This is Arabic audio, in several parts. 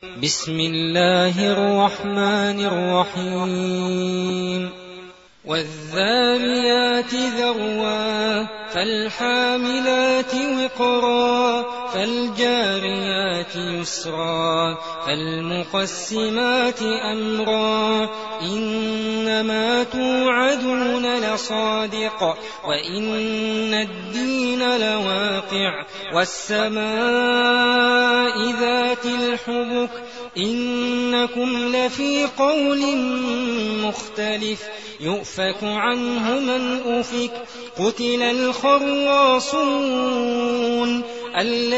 بسم الله الرحمن الرحيم. والذاريات ذروا فالحاملات وقرا. فالجاريات يسرا فالمقسمات أمرا إنما توعدون لصادق وإن الدين لواقع والسماء ذات الحبك إنكم لفي قول مختلف يؤفك عنه من أفك قتل الخراصون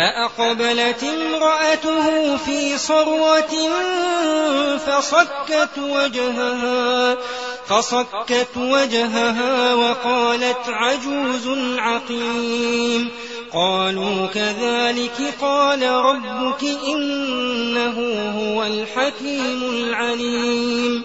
فأقبلت امرأته في صروة فصكت وجهها فصكت وجهها وقالت عجوز عقيم. قالوا كذلك قال ربك إنه هو الحكيم العليم.